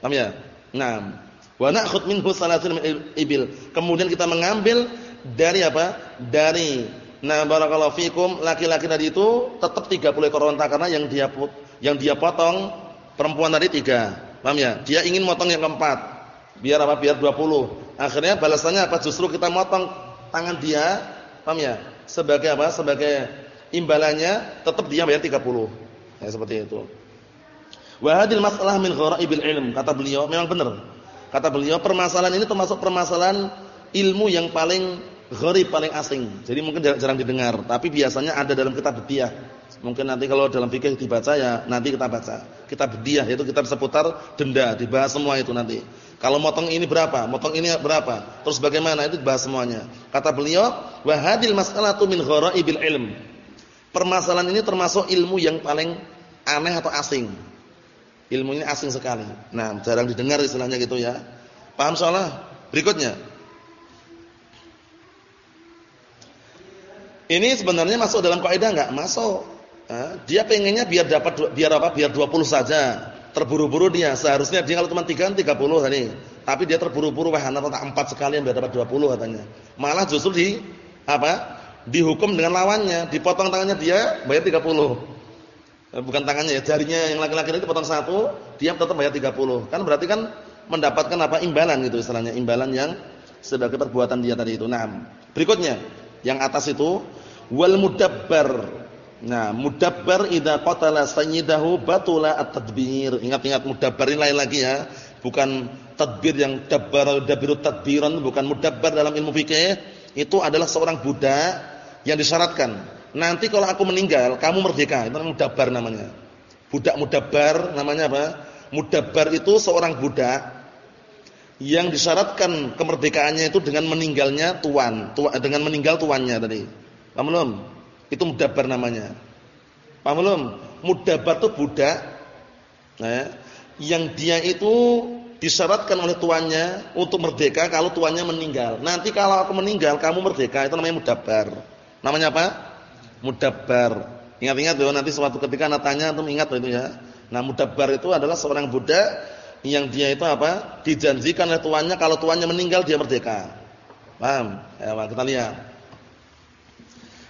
Paham ya? Nah, wa na'khudh minhu salasin ibil. Kemudian kita mengambil dari apa? Dari Nah, barakallahu fikum, laki-laki tadi itu tetap 30 ekor unta karena yang dia yang dia potong perempuan tadi tiga. Paham ya? Dia ingin motong yang keempat. Biar apa? Biar 20. Akhirnya balasannya apa? Justru kita motong tangan dia, paham ya? Sebagai apa? Sebagai imbalannya tetap dia bayar 30. Ya seperti itu. Wa hadil masalah min ghara'ibil ilm, kata beliau, memang benar. Kata beliau, permasalahan ini termasuk permasalahan ilmu yang paling gharib paling asing. Jadi mungkin jarang didengar, tapi biasanya ada dalam kitab bediah. Mungkin nanti kalau dalam fikih dibaca ya nanti kita baca. Kitab bediah yaitu kitab seputar denda, dibahas semua itu nanti. Kalau motong ini berapa, motong ini berapa, terus bagaimana itu dibahas semuanya. Kata beliau, wa hadil mas'alatu min ghara'ibil ilm. Permasalahan ini termasuk ilmu yang paling aneh atau asing. Ilmu ini asing sekali. Nah, jarang didengar istilahnya gitu ya. Paham soalnya? Berikutnya. Ini sebenarnya masuk dalam kaidah enggak? Masuk. dia pengennya biar dapat biar apa? Biar 20 saja. Terburu-buru dia. Seharusnya dia kalau cuma 3 30 tadi. Tapi dia terburu-buru wah anak tak 4 sekalian biar dapat 20 katanya. Malah justru di apa? Dihukum dengan lawannya, dipotong tangannya dia bayar 30. Eh, bukan tangannya ya, jarinya yang laki-laki itu potong satu, dia tetap bayar 30. Kan berarti kan mendapatkan apa? imbalan gitu istilahnya, imbalan yang sebagai perbuatan dia tadi itu. Nah, berikutnya yang atas itu wal mudabbar. Nah, mudabbar idza qatala sayyidahu batula at-tadbir. Ingat-ingat mudabbar ini lain lagi ya. Bukan tadbir yang dabbar dabiru tadbiran, bukan mudabbar dalam ilmu fikih. Itu adalah seorang budak yang disyaratkan. Nanti kalau aku meninggal, kamu merdeka. Itu mudabbar namanya. Budak mudabbar namanya apa? Mudabbar itu seorang budak yang disyaratkan kemerdekaannya itu dengan meninggalnya tuan, tuan dengan meninggal tuannya tadi. Paham belum? Itu mudabbar namanya. Paham belum? Mudabbar itu budak nah, yang dia itu disyaratkan oleh tuannya untuk merdeka kalau tuannya meninggal. Nanti kalau aku meninggal kamu merdeka, itu namanya mudabbar. Namanya apa? Mudabbar. Ingat-ingat loh nanti suatu ketika anak tanya antum ingat itu ya. Nah, mudabbar itu adalah seorang budak yang dia itu apa? Dijanjikan oleh tuannya kalau tuannya meninggal dia merdeka. Paham? Ya, kita lihat.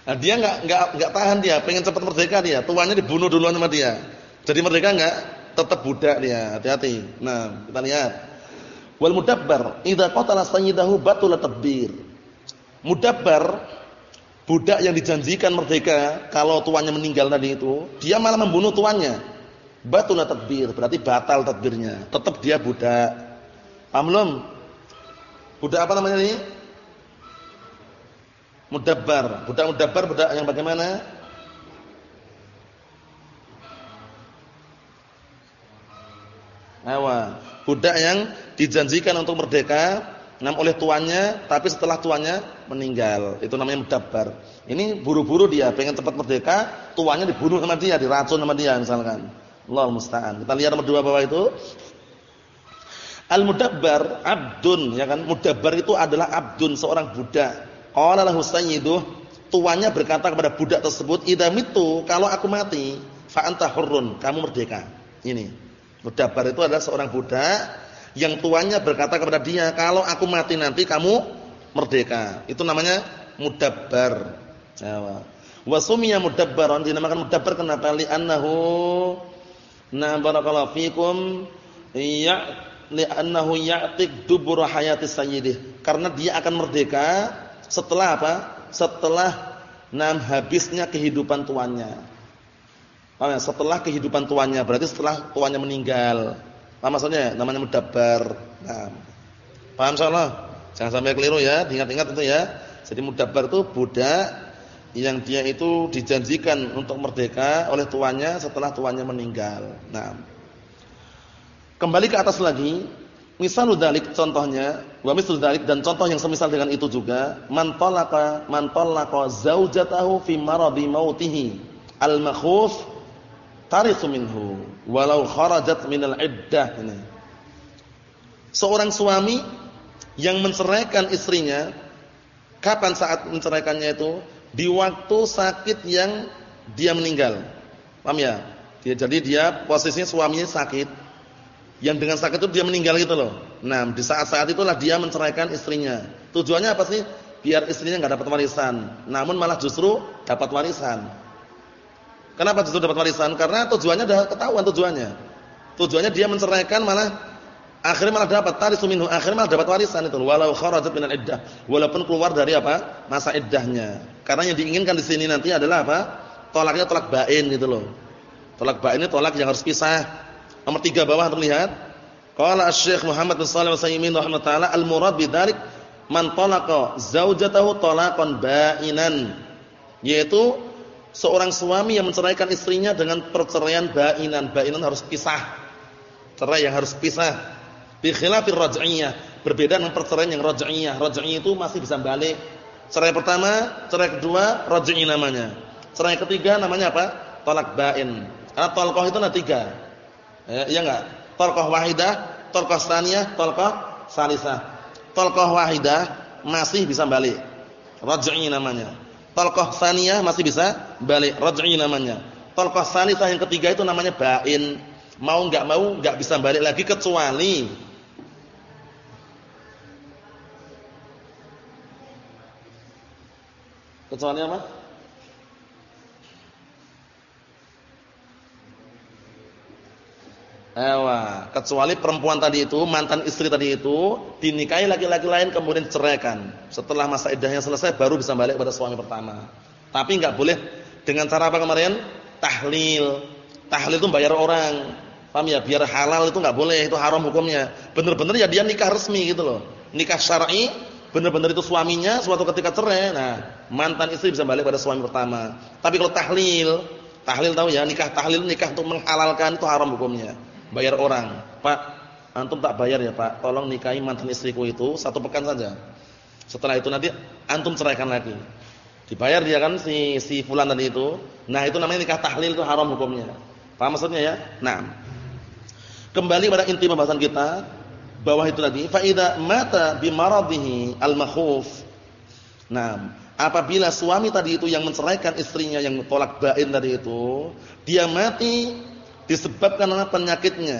Nah, dia enggak enggak enggak tahan dia, pengen cepat merdeka dia. Tuannya dibunuh duluan sama dia. Jadi merdeka enggak? Tetap budak dia. Hati-hati. Nah, kita lihat. Wal mudabbar idza qatala sayyidahu batul tadbir. Mudabbar budak yang dijanjikan merdeka kalau tuannya meninggal tadi itu, dia malah membunuh tuannya. Batul tadbir, berarti batal tadbirnya. Tetap dia budak. Paham? Budak apa namanya ini? Mudabbar. Budak mudabbar budak yang bagaimana? Awa. Budak yang dijanjikan untuk merdeka nam oleh tuannya tapi setelah tuannya meninggal. Itu namanya mudabbar. Ini buru-buru dia pengen cepat merdeka, tuannya dibunuh sama dia, diracun sama dia misalkan. Allah musta'an. Kita lihat nomor dua bawah itu. Al-mudabbar abdun ya kan? Mudabbar itu adalah abdun, seorang budak Qala lahu sayyiduh, tuannya berkata kepada budak tersebut, "Idza mitu, kalau aku mati, fa anta hurrun, kamu merdeka." Ini. Mudabar itu adalah seorang budak yang tuannya berkata kepada dia, "Kalau aku mati nanti kamu merdeka." Itu namanya mudabbar. Ya, wa sumiya mudabbaran dinamakan mudabbar kenapa? Li'annahu na barakallahu fikum ya li'annahu ya'tik dubur hayati sayyidih. Karena dia akan merdeka setelah apa? Setelah nam habisnya kehidupan tuannya. Paham ya? Setelah kehidupan tuannya, berarti setelah tuannya meninggal. Paham maksudnya? Namanya mudabbar. Nah. Paham insyaallah? Jangan sampai keliru ya, ingat-ingat itu ya. Jadi mudabbar itu budak yang dia itu dijanjikan untuk merdeka oleh tuannya setelah tuannya meninggal. Nah. Kembali ke atas lagi, Misal dzalik contohnya, wa misal dzalik dan contoh yang semisal dengan itu juga, man talaqa man talaqa zaujatahu fi maradi mautihi al-makhuf tarithu minhu. walau kharajat minal iddah ini. Seorang suami yang menceraikan istrinya kapan saat menceraikannya itu? Di waktu sakit yang dia meninggal. Paham ya? Jadi dia posisinya suaminya sakit. Yang dengan sakit itu dia meninggal gitu loh. Nah, di saat-saat itulah dia menceraikan istrinya. Tujuannya apa sih? Biar istrinya nggak dapat warisan. Namun malah justru dapat warisan. Kenapa justru dapat warisan? Karena tujuannya sudah ketahuan tujuannya. Tujuannya dia menceraikan malah akhirnya malah dapat tarisu minhu, akhirnya malah dapat warisan itu. Walau kharajat minal iddah, walaupun keluar dari apa? masa iddahnya. Karena yang diinginkan di sini nanti adalah apa? Tolaknya tolak bain gitu loh. Tolak bain ini tolak yang harus pisah. Nomor tiga bawah terlihat. Qala Asy-Syaikh Muhammad bin Shalih Al-Utsaimin rahimahullah al-murad bidzalik man talaqa zaujatahu talaqan ba'inan. Yaitu seorang suami yang menceraikan istrinya dengan perceraian bainan. Bainan harus pisah. Cerai yang harus pisah. Bi khilafir berbeda dengan perceraian yang raj'iyah. Raj'iyah itu masih bisa balik. Cerai pertama, cerai kedua raj'i namanya. Cerai ketiga namanya apa? Tolak bain. Karena talqah itu ada tiga. Ya, iya enggak? Talqah wahidah, talqah tsaniyah, talqah salisah. Talqah wahidah masih bisa balik. Raj'i namanya. Talqah saniyah masih bisa balik, raj'i namanya. Talqah salisah yang ketiga itu namanya bain. Mau enggak mau enggak bisa balik lagi kecuali Kecuali apa? Ewa, kecuali perempuan tadi itu, mantan istri tadi itu dinikahi laki-laki lain kemudian ceraikan. Setelah masa iddahnya selesai baru bisa balik pada suami pertama. Tapi enggak boleh dengan cara apa kemarin? Tahlil. Tahlil itu bayar orang. Paham ya? Biar halal itu enggak boleh, itu haram hukumnya. Benar-benar ya dia nikah resmi gitu loh. Nikah syar'i, benar-benar itu suaminya suatu ketika cerai. Nah, mantan istri bisa balik pada suami pertama. Tapi kalau tahlil, tahlil tahu ya, nikah tahlil nikah untuk menghalalkan itu haram hukumnya bayar orang. Pak, antum tak bayar ya Pak, tolong nikahi mantan istriku itu satu pekan saja. Setelah itu nanti antum ceraikan lagi. Dibayar dia kan si si fulan tadi itu. Nah, itu namanya nikah tahlil itu haram hukumnya. Paham maksudnya ya? Nah. Kembali pada inti pembahasan kita bawah itu tadi, fa idza mata bi maradihi al-makhuf. Nah, apabila suami tadi itu yang menceraikan istrinya yang tolak bain tadi itu, dia mati disebabkan karena penyakitnya.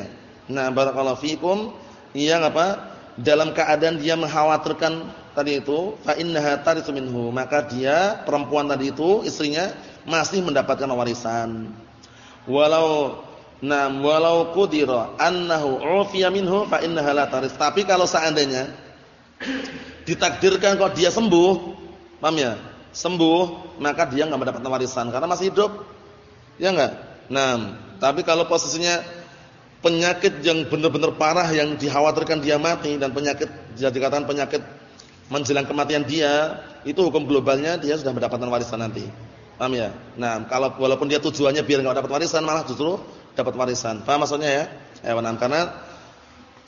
Nah, barakallahu fikum yang apa? Dalam keadaan dia mengkhawatirkan tadi itu, fa innaha minhu, maka dia perempuan tadi itu istrinya masih mendapatkan warisan. Walau nah walau qudira annahu ufiya minhu fa innaha la taris. Tapi kalau seandainya ditakdirkan kalau dia sembuh, paham ya? Sembuh, maka dia enggak mendapatkan warisan karena masih hidup. Ya enggak? Nah, tapi kalau posisinya penyakit yang benar-benar parah yang dikhawatirkan dia mati dan penyakit jadi dikatakan penyakit menjelang kematian dia, itu hukum globalnya dia sudah mendapatkan warisan nanti. Paham ya? Nah, kalau walaupun dia tujuannya biar enggak dapat warisan malah justru dapat warisan. Paham maksudnya ya? Eh, karena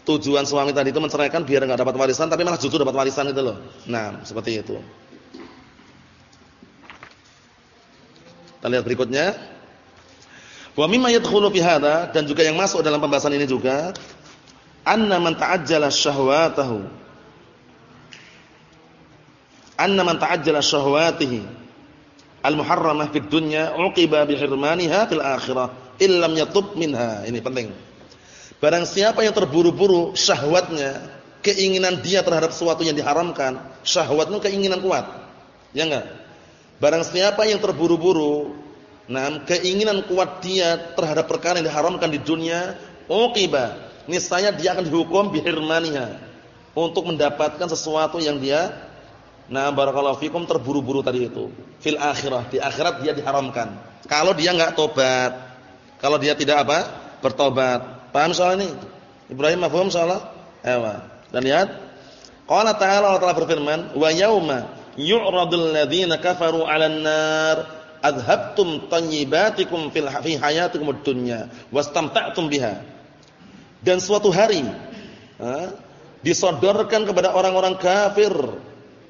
tujuan suami tadi itu menceraikan biar enggak dapat warisan tapi malah justru dapat warisan itu loh. Nah, seperti itu. Kita lihat berikutnya. Wa mimma yadkhulu fi hadha dan juga yang masuk dalam pembahasan ini juga anna man ta'ajjala syahwatahu. Anna man ta'ajjala syahwatihi. Al-muharramah fid dunya uqiba bi hirmaniha fil akhirah illam yatub minha. Ini penting. Barang siapa yang terburu-buru syahwatnya keinginan dia terhadap sesuatu yang diharamkan syahwat itu keinginan kuat. Ya enggak? Barang siapa yang terburu-buru Nah, keinginan kuat dia terhadap perkara yang diharamkan di dunia, uqiba. Niscaya dia akan dihukum bihirmaniha untuk mendapatkan sesuatu yang dia nah barakallahu fikum terburu-buru tadi itu. Fil akhirah, di akhirat dia diharamkan. Kalau dia enggak tobat. Kalau dia tidak apa? Bertobat. Paham soal ini? Ibrahim mafhum soalnya? Ewa. Dan lihat Qala ta'ala Allah Ta'ala berfirman, "Wa yauma yu'radul ladzina kafaru 'alan nar adhabtum tayyibatikum fil fi hayatikum ad-dunya wastamta'tum biha. Dan suatu hari ha, disodorkan kepada orang-orang kafir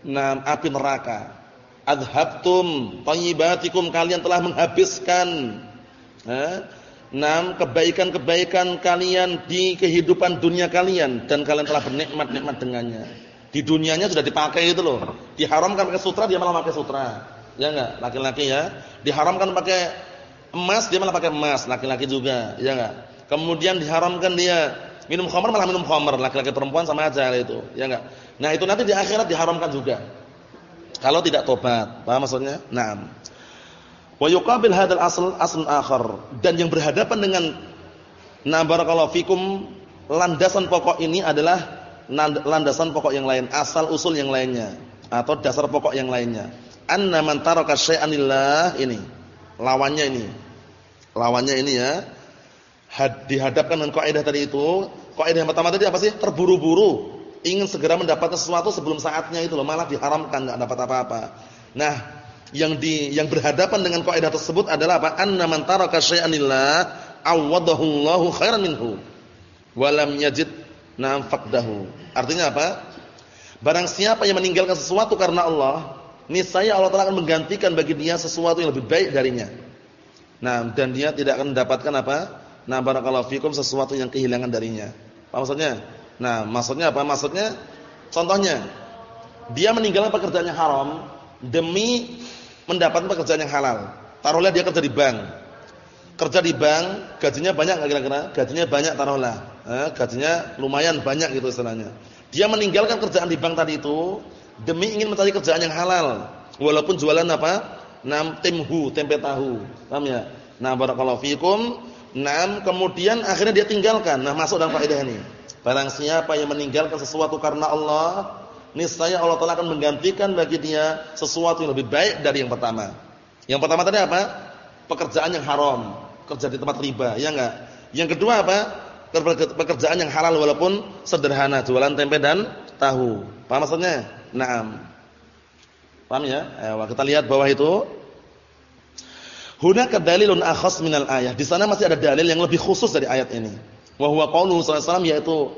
nah api neraka. Adhabtum tayyibatikum kalian telah menghabiskan ha, enam kebaikan-kebaikan kalian di kehidupan dunia kalian dan kalian telah bernikmat-nikmat dengannya. Di dunianya sudah dipakai itu loh. Diharamkan pakai sutra dia malah pakai sutra. Ya enggak? Laki-laki ya. Diharamkan pakai emas dia malah pakai emas, laki-laki juga, ya enggak? Kemudian diharamkan dia minum khamar malah minum khamar, laki-laki perempuan sama aja itu, ya enggak? Nah, itu nanti di akhirat diharamkan juga. Kalau tidak tobat. Paham maksudnya? Naam. Wa yuqabil hadzal asl asl akhar dan yang berhadapan dengan na barakallahu fikum landasan pokok ini adalah landasan pokok yang lain, asal usul yang lainnya atau dasar pokok yang lainnya. Anna man taraka syai'an ini. Lawannya ini. Lawannya ini ya. Had, dihadapkan dengan kaidah tadi itu. Kaidah yang pertama tadi apa sih? Terburu-buru, ingin segera mendapatkan sesuatu sebelum saatnya itu loh, malah diharamkan enggak dapat apa-apa. Nah, yang di yang berhadapan dengan kaidah tersebut adalah apa? Anna man taraka syai'an lillah awadahu Allahu khairan minhu wa lam yajid nam faqdahu. Artinya apa? Barang siapa yang meninggalkan sesuatu karena Allah, niscaya Allah Taala akan menggantikan bagi dia sesuatu yang lebih baik darinya. Nah, dan dia tidak akan mendapatkan apa? Nah, barakallahu fikum sesuatu yang kehilangan darinya. Apa maksudnya? Nah, maksudnya apa? Maksudnya contohnya dia meninggalkan pekerjaan yang haram demi mendapatkan pekerjaan yang halal. Taruhlah dia kerja di bank. Kerja di bank, gajinya banyak enggak kira-kira? Gajinya banyak taruhlah. Eh, gajinya lumayan banyak gitu istilahnya. Dia meninggalkan kerjaan di bank tadi itu demi ingin mencari kerjaan yang halal. Walaupun jualan apa? Nam timhu, tempe tahu. Paham ya? Nah, barakallahu fikum. Nam kemudian akhirnya dia tinggalkan. Nah, masuk dalam faedah ini. Barang siapa yang meninggalkan sesuatu karena Allah, niscaya Allah Taala akan menggantikan bagi dia sesuatu yang lebih baik dari yang pertama. Yang pertama tadi apa? Pekerjaan yang haram, kerja di tempat riba, ya enggak? Yang kedua apa? Pekerjaan yang halal walaupun sederhana, jualan tempe dan tahu. Paham maksudnya? Naam. Paham ya? Ayo kita lihat bawah itu. Hunaka dalilun akhas minal ayah. Di sana masih ada dalil yang lebih khusus dari ayat ini. Wa huwa qauluhu sallallahu yaitu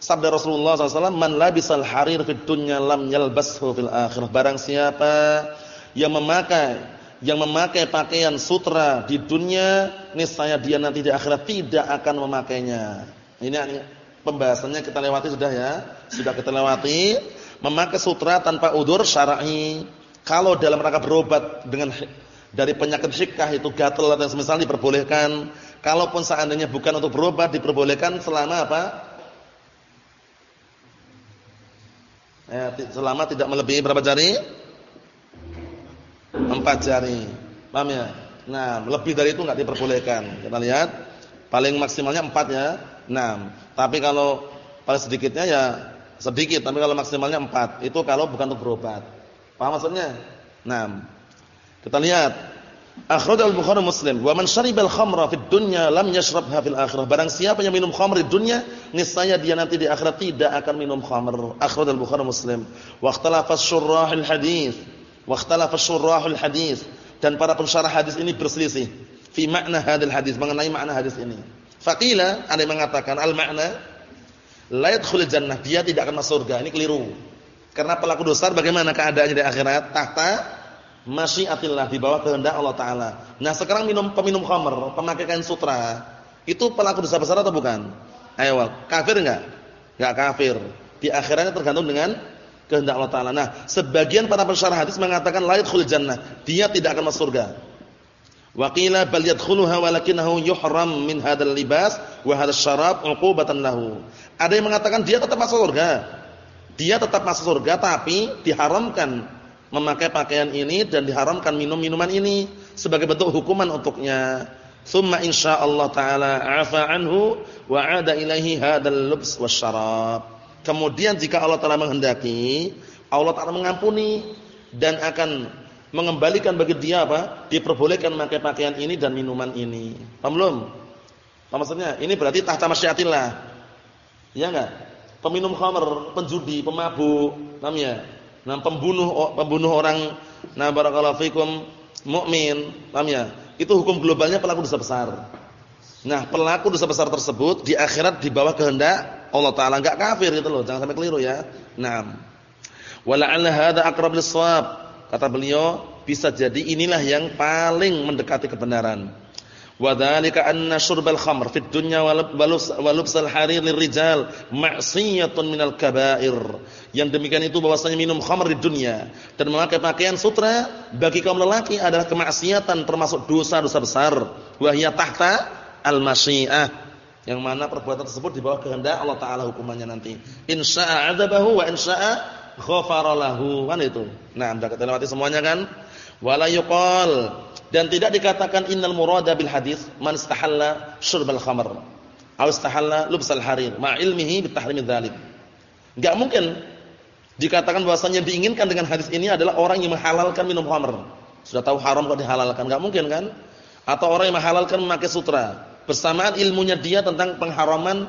Sabda Rasulullah SAW, Man labisal harir fid dunya lam yalbashu fil akhirah. Barang siapa yang memakai yang memakai pakaian sutra di dunia, niscaya dia nanti di akhirat tidak akan memakainya. Ini pembahasannya kita lewati sudah ya. Sudah kita lewati. Memakai sutra tanpa udur syar'i. Kalau dalam rangka berobat dengan dari penyakit syikah itu gatal atau semisal diperbolehkan. Kalaupun seandainya bukan untuk berobat diperbolehkan selama apa? Eh, selama tidak melebihi berapa jari? Empat jari. Paham ya? Nah, lebih dari itu enggak diperbolehkan. Kita lihat. Paling maksimalnya empat ya. Nah, tapi kalau paling sedikitnya ya sedikit, tapi kalau maksimalnya empat. Itu kalau bukan untuk berobat. Paham maksudnya? Nah, kita lihat Akhraj al-Bukhari Muslim, "Wa man syaribal khamra fid dunya lam yashrabha fil akhirah." Barang siapa yang minum khamr di dunia, niscaya dia nanti di akhirat tidak akan minum khamr. Akhraj al-Bukhari Muslim. Wa ikhtalafa syurrahul hadis. Wa ikhtalafa syurrahul hadis. Dan para pensyarah hadis ini berselisih fi makna hadis, mengenai makna hadis ini. Faqila ada yang mengatakan al-makna la yadkhulul jannah, dia tidak akan masuk surga. Ini keliru. Karena pelaku dosa bagaimana keadaannya di akhirat? Tahta masyiatillah di bawah kehendak Allah taala. Nah, sekarang minum peminum khamr, pemakai kain sutra, itu pelaku dosa besar atau bukan? Ayo, kafir enggak? Enggak kafir. Di akhiratnya tergantung dengan kehendak Allah taala. Nah, sebagian para pensyarah hadis mengatakan la yadkhul jannah, dia tidak akan masuk surga. Wa qila bal walakinahu yuhram min hadzal libas wa hadzal syarab 'uqubatan lahu. Ada yang mengatakan dia tetap masuk surga. Dia tetap masuk surga tapi diharamkan memakai pakaian ini dan diharamkan minum minuman ini sebagai bentuk hukuman untuknya. Thumma insyaallah taala afa anhu wa ada ilaihi hadzal lubs wasyarab. Kemudian jika Allah taala menghendaki, Allah taala mengampuni dan akan mengembalikan bagi dia apa? Diperbolehkan memakai pakaian ini dan minuman ini. Paham belum? Apa maksudnya? Ini berarti tahta masyiatillah. Ya enggak? Peminum khamr, penjudi, pemabuk, paham ya? Nah, pembunuh pembunuh orang nah barakallahu fikum mukmin, paham ya? Itu hukum globalnya pelaku dosa besar. Nah, pelaku dosa besar tersebut di akhirat di bawah kehendak Allah taala enggak kafir gitu loh, jangan sampai keliru ya. Naam. Wala'alla hadza aqrab lis-shawab. Kata beliau, bisa jadi inilah yang paling mendekati kebenaran. Wa dzalika anna syurbal khamr fid dunya wa lubsal harir lirijal ma'siyatun minal kaba'ir. Yang demikian itu bahwasanya minum khamr di dunia dan memakai pakaian sutra bagi kaum lelaki adalah kemaksiatan termasuk dosa-dosa besar. Wa hiya tahta al-masyiah. Yang mana perbuatan tersebut di bawah kehendak Allah taala hukumannya nanti. Insya'a 'adzabahu wa insya'a ghafara lahu. Kan itu. Nah, sudah kita lewati semuanya kan? Wala yuqal dan tidak dikatakan innal murada bil hadis man istahalla syurbal khamr aw istahalla lubsal harir ma ilmihi bi tahrim dzalik. Enggak mungkin dikatakan bahwasanya diinginkan dengan hadis ini adalah orang yang menghalalkan minum khamr. Sudah tahu haram kok dihalalkan? Enggak mungkin kan? Atau orang yang menghalalkan memakai sutra. Bersamaan ilmunya dia tentang pengharaman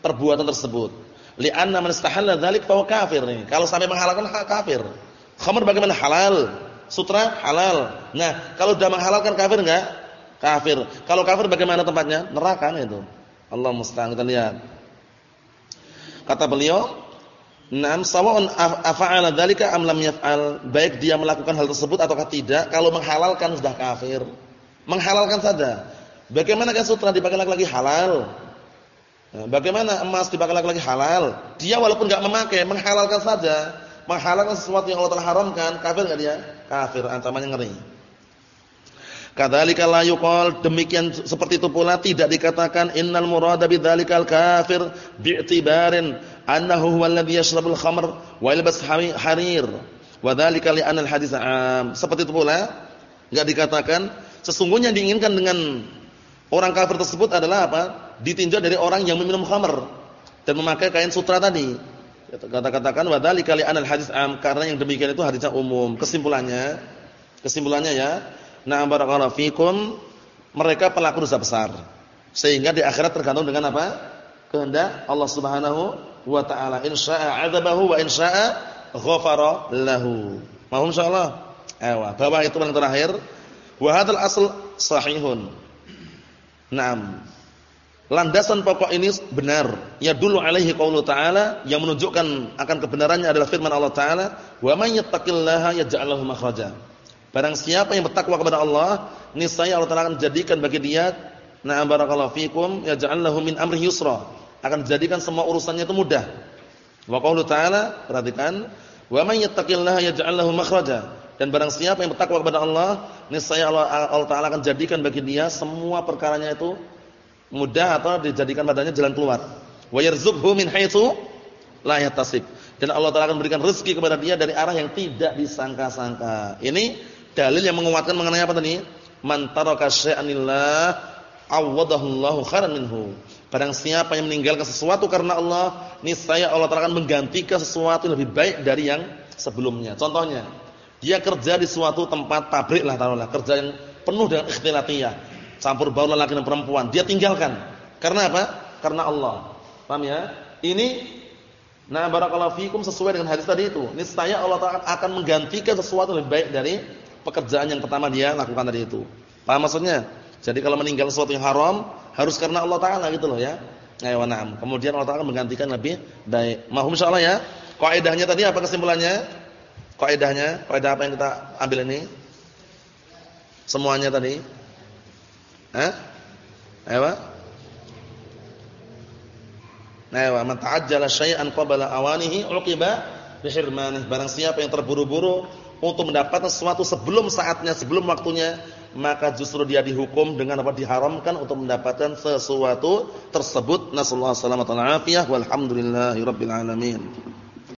perbuatan tersebut. Li'anna man istahalla dzalik fa kafir nih. Kalau sampai menghalalkan kafir. Khamr bagaimana halal? Sutra halal. Nah, kalau sudah menghalalkan kafir enggak? Kafir. Kalau kafir bagaimana tempatnya? Neraka itu. Allah musta'an kita lihat. Kata beliau, "Nam sawa'un afa'ala dzalika am lam yaf'al?" Baik dia melakukan hal tersebut ataukah tidak, kalau menghalalkan sudah kafir. Menghalalkan saja. Bagaimana kan sutra dipakai laki-laki halal? Nah, bagaimana emas dipakai laki-laki halal? Dia walaupun enggak memakai, menghalalkan saja. Menghalalkan sesuatu yang Allah telah haramkan, kafir enggak dia? kafir ancamannya ngeri. Kadzalika la yuqal demikian seperti itu pula tidak dikatakan innal murada bidzalikal kafir bi'tibarin annahu huwa alladhi yashrabul khamr wa yalbas harir wa dzalika li anal hadits am. Seperti itu pula enggak dikatakan sesungguhnya diinginkan dengan orang kafir tersebut adalah apa? Ditinjau dari orang yang meminum khamr dan memakai kain sutra tadi. Kata-katakan wa dzalika li anal hadis am karena yang demikian itu hadisnya umum. Kesimpulannya kesimpulannya ya, na barakallahu fikum mereka pelaku dosa besar. Sehingga di akhirat tergantung dengan apa? Kehendak Allah Subhanahu wa taala. Insya'a 'adzabahu wa insya'a ghafara lahu. Mohon insyaallah. Ewa, bawah itu yang terakhir. Wa hadzal asl sahihun. Naam. Landasan pokok ini benar. Ya dulu alaihi qaulu ta'ala yang menunjukkan akan kebenarannya adalah firman Allah taala, "Wa may yattaqillaha yaj'al lahu makhraja." Barang siapa yang bertakwa kepada Allah, niscaya Allah taala akan jadikan bagi dia na'am barakallahu fikum yaj'al lahu min amri yusra. Akan jadikan semua urusannya itu mudah. Wa qaulu ta'ala, perhatikan, "Wa may yattaqillaha yaj'al lahu makhraja." Dan barang siapa yang bertakwa kepada Allah, niscaya Allah, Allah taala akan jadikan bagi dia semua perkaranya itu mudah atau dijadikan padanya jalan keluar. Wa yarzuqhu min haitsu la yahtasib. Dan Allah Taala akan berikan rezeki kepada dia dari arah yang tidak disangka-sangka. Ini dalil yang menguatkan mengenai apa tadi? Man taraka syai'an lillah awadahu Allahu khairan minhu. Barang siapa yang meninggalkan sesuatu karena Allah, niscaya Allah Taala akan menggantikan sesuatu yang lebih baik dari yang sebelumnya. Contohnya, dia kerja di suatu tempat pabrik lah taruhlah, kerja yang penuh dengan ikhtilatiyah campur baur lelaki dan perempuan, dia tinggalkan. Karena apa? Karena Allah. Paham ya? Ini nah barakallahu fikum sesuai dengan hadis tadi itu. Niscaya Allah Taala akan menggantikan sesuatu lebih baik dari pekerjaan yang pertama dia lakukan tadi itu. Paham maksudnya? Jadi kalau meninggal sesuatu yang haram harus karena Allah Taala gitu loh ya. Ayo na'am. Kemudian Allah Taala menggantikan lebih baik. Mahum insyaallah ya. Kaidahnya tadi apa kesimpulannya? Kaidahnya, kaidah apa yang kita ambil ini? Semuanya tadi. Hah? Ayo. Nah, man ta'ajjala syai'an qabla awanihi uqiba bihirmanih. Barang siapa yang terburu-buru untuk mendapatkan sesuatu sebelum saatnya, sebelum waktunya, maka justru dia dihukum dengan apa diharamkan untuk mendapatkan sesuatu tersebut. Nasallahu alaihi wasallam wa walhamdulillahirabbil alamin.